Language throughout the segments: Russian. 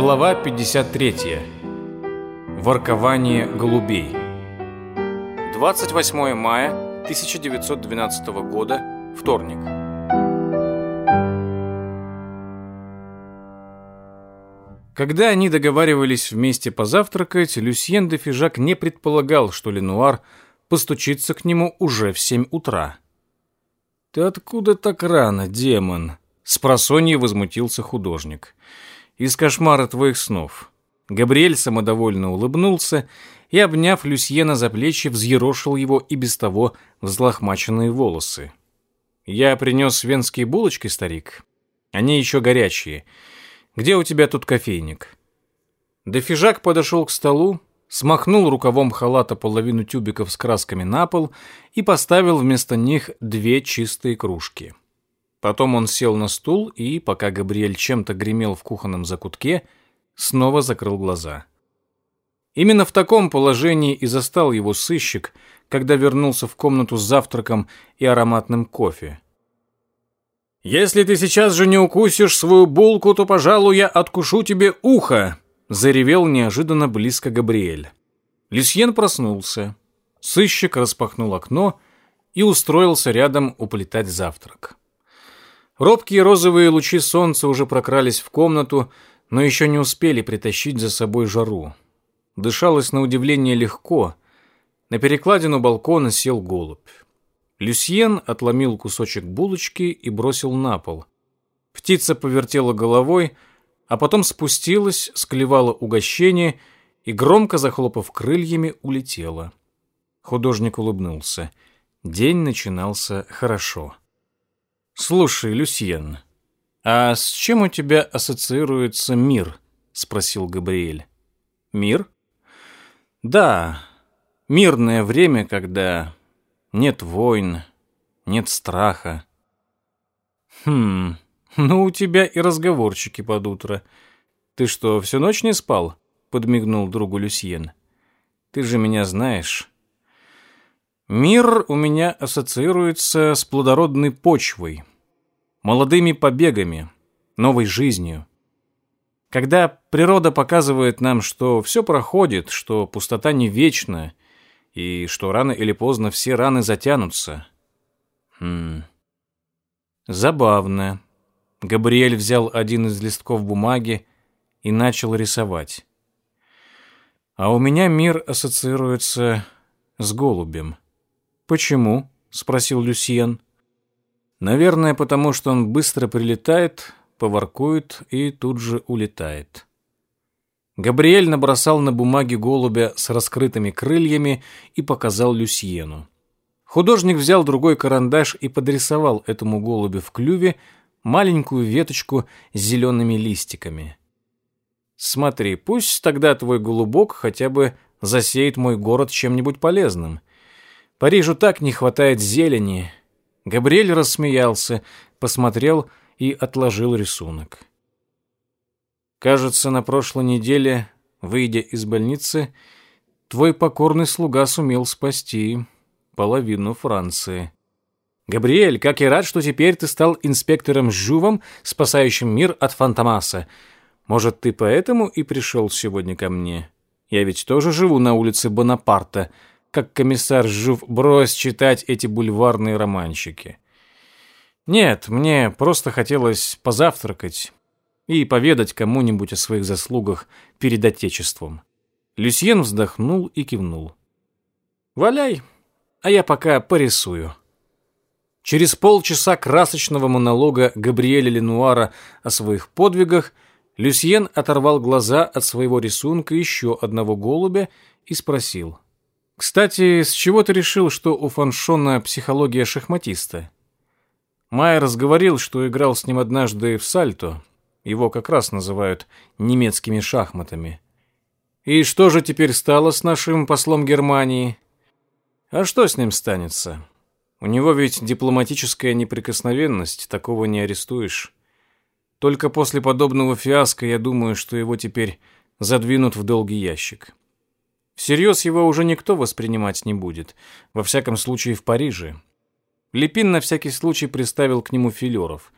Глава 53. Воркование голубей. 28 мая 1912 года, вторник. Когда они договаривались вместе позавтракать, Люсьен де Фижак не предполагал, что Ленуар постучится к нему уже в 7 утра. «Ты откуда так рано, демон?» — спросонье возмутился художник. «Художник» из кошмара твоих снов». Габриэль самодовольно улыбнулся и, обняв Люсьена за плечи, взъерошил его и без того взлохмаченные волосы. «Я принес венские булочки, старик. Они еще горячие. Где у тебя тут кофейник?» Дефижак подошел к столу, смахнул рукавом халата половину тюбиков с красками на пол и поставил вместо них две чистые кружки. Потом он сел на стул и, пока Габриэль чем-то гремел в кухонном закутке, снова закрыл глаза. Именно в таком положении и застал его сыщик, когда вернулся в комнату с завтраком и ароматным кофе. «Если ты сейчас же не укусишь свою булку, то, пожалуй, я откушу тебе ухо!» — заревел неожиданно близко Габриэль. Люсьен проснулся. Сыщик распахнул окно и устроился рядом уплетать завтрак. Робкие розовые лучи солнца уже прокрались в комнату, но еще не успели притащить за собой жару. Дышалось на удивление легко. На перекладину балкона сел голубь. Люсьен отломил кусочек булочки и бросил на пол. Птица повертела головой, а потом спустилась, склевала угощение и, громко захлопав крыльями, улетела. Художник улыбнулся. День начинался хорошо. «Слушай, Люсьен, а с чем у тебя ассоциируется мир?» — спросил Габриэль. «Мир?» «Да, мирное время, когда нет войн, нет страха». «Хм, ну у тебя и разговорчики под утро. Ты что, всю ночь не спал?» — подмигнул другу Люсьен. «Ты же меня знаешь». «Мир у меня ассоциируется с плодородной почвой», молодыми побегами, новой жизнью. Когда природа показывает нам, что все проходит, что пустота не вечна, и что рано или поздно все раны затянутся. Хм. Забавно. Габриэль взял один из листков бумаги и начал рисовать. А у меня мир ассоциируется с голубем. Почему? спросил Люсьен. Наверное, потому что он быстро прилетает, поворкует и тут же улетает. Габриэль набросал на бумаге голубя с раскрытыми крыльями и показал Люсьену. Художник взял другой карандаш и подрисовал этому голубю в клюве маленькую веточку с зелеными листиками. «Смотри, пусть тогда твой голубок хотя бы засеет мой город чем-нибудь полезным. Парижу так не хватает зелени, Габриэль рассмеялся, посмотрел и отложил рисунок. Кажется, на прошлой неделе, выйдя из больницы, твой покорный слуга сумел спасти половину Франции. Габриэль, как я рад, что теперь ты стал инспектором Жувом, спасающим мир от Фантомаса. Может, ты поэтому и пришел сегодня ко мне? Я ведь тоже живу на улице Бонапарта как комиссар Жув, брось читать эти бульварные романчики. Нет, мне просто хотелось позавтракать и поведать кому-нибудь о своих заслугах перед Отечеством. Люсьен вздохнул и кивнул. «Валяй, а я пока порисую». Через полчаса красочного монолога Габриэля Ленуара о своих подвигах Люсьен оторвал глаза от своего рисунка еще одного голубя и спросил — кстати, с чего ты решил, что у Фаншона психология шахматиста? Майерс говорил, что играл с ним однажды в сальто. Его как раз называют немецкими шахматами. И что же теперь стало с нашим послом Германии? А что с ним станется? У него ведь дипломатическая неприкосновенность, такого не арестуешь. Только после подобного фиаско я думаю, что его теперь задвинут в долгий ящик. Серьез его уже никто воспринимать не будет, во всяком случае в Париже. Лепин на всякий случай приставил к нему филеров.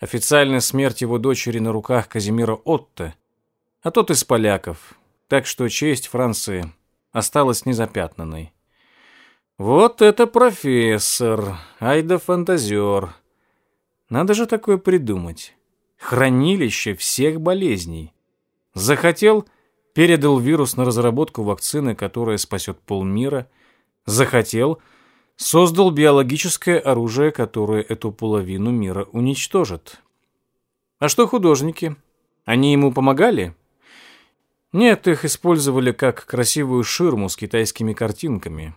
Официальная смерть его дочери на руках Казимира Отто, а тот из поляков, так что честь Франции осталась незапятнанной. «Вот это профессор! Ай да фантазер! Надо же такое придумать! Хранилище всех болезней! Захотел — передал вирус на разработку вакцины, которая спасет полмира, захотел, создал биологическое оружие, которое эту половину мира уничтожит. А что художники? Они ему помогали? Нет, их использовали как красивую ширму с китайскими картинками.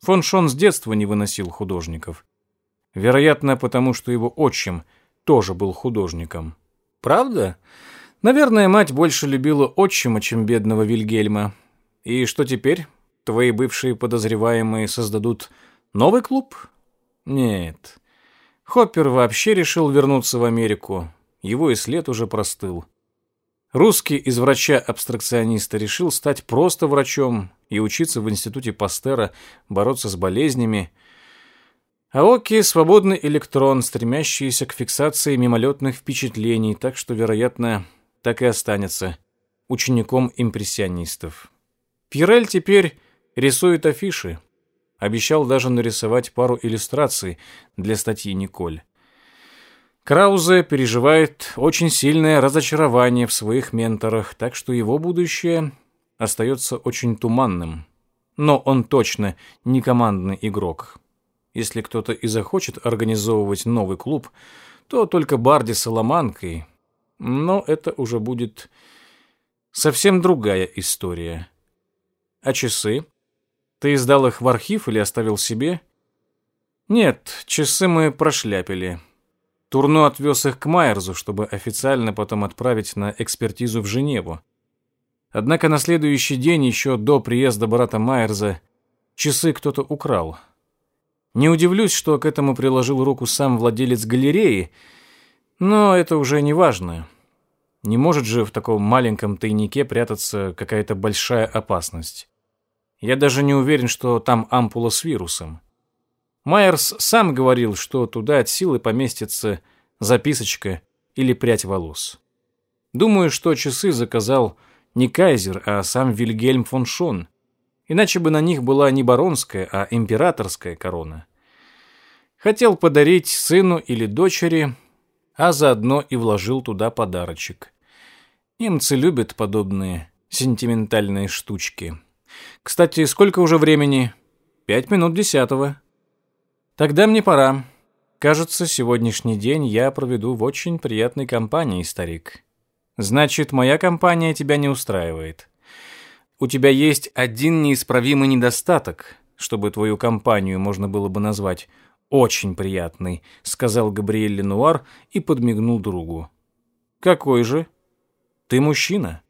Фон Шон с детства не выносил художников. Вероятно, потому что его отчим тоже был художником. Правда? Правда? Наверное, мать больше любила отчима, чем бедного Вильгельма. И что теперь? Твои бывшие подозреваемые создадут новый клуб? Нет. Хоппер вообще решил вернуться в Америку. Его и след уже простыл. Русский из врача-абстракциониста решил стать просто врачом и учиться в институте Пастера, бороться с болезнями. Аоки — свободный электрон, стремящийся к фиксации мимолетных впечатлений, так что, вероятно, так и останется учеником импрессионистов. Пьерель теперь рисует афиши. Обещал даже нарисовать пару иллюстраций для статьи Николь. Краузе переживает очень сильное разочарование в своих менторах, так что его будущее остается очень туманным. Но он точно не командный игрок. Если кто-то и захочет организовывать новый клуб, то только Барди с Соломанкой – но это уже будет совсем другая история. А часы? Ты сдал их в архив или оставил себе? Нет, часы мы прошляпили. Турно отвез их к Майерзу, чтобы официально потом отправить на экспертизу в Женеву. Однако на следующий день, еще до приезда брата Майерза, часы кто-то украл. Не удивлюсь, что к этому приложил руку сам владелец галереи — но это уже не важно. Не может же в таком маленьком тайнике прятаться какая-то большая опасность. Я даже не уверен, что там ампула с вирусом. Майерс сам говорил, что туда от силы поместится записочка или прядь волос. Думаю, что часы заказал не Кайзер, а сам Вильгельм фон Шон. Иначе бы на них была не баронская, а императорская корона. Хотел подарить сыну или дочери, а заодно и вложил туда подарочек. Немцы любят подобные сентиментальные штучки. Кстати, сколько уже времени? Пять минут десятого. Тогда мне пора. Кажется, сегодняшний день я проведу в очень приятной компании, старик. Значит, моя компания тебя не устраивает. У тебя есть один неисправимый недостаток, чтобы твою компанию можно было бы назвать очень приятный», — сказал Габриэль Ленуар и подмигнул другу. «Какой же? Ты мужчина?»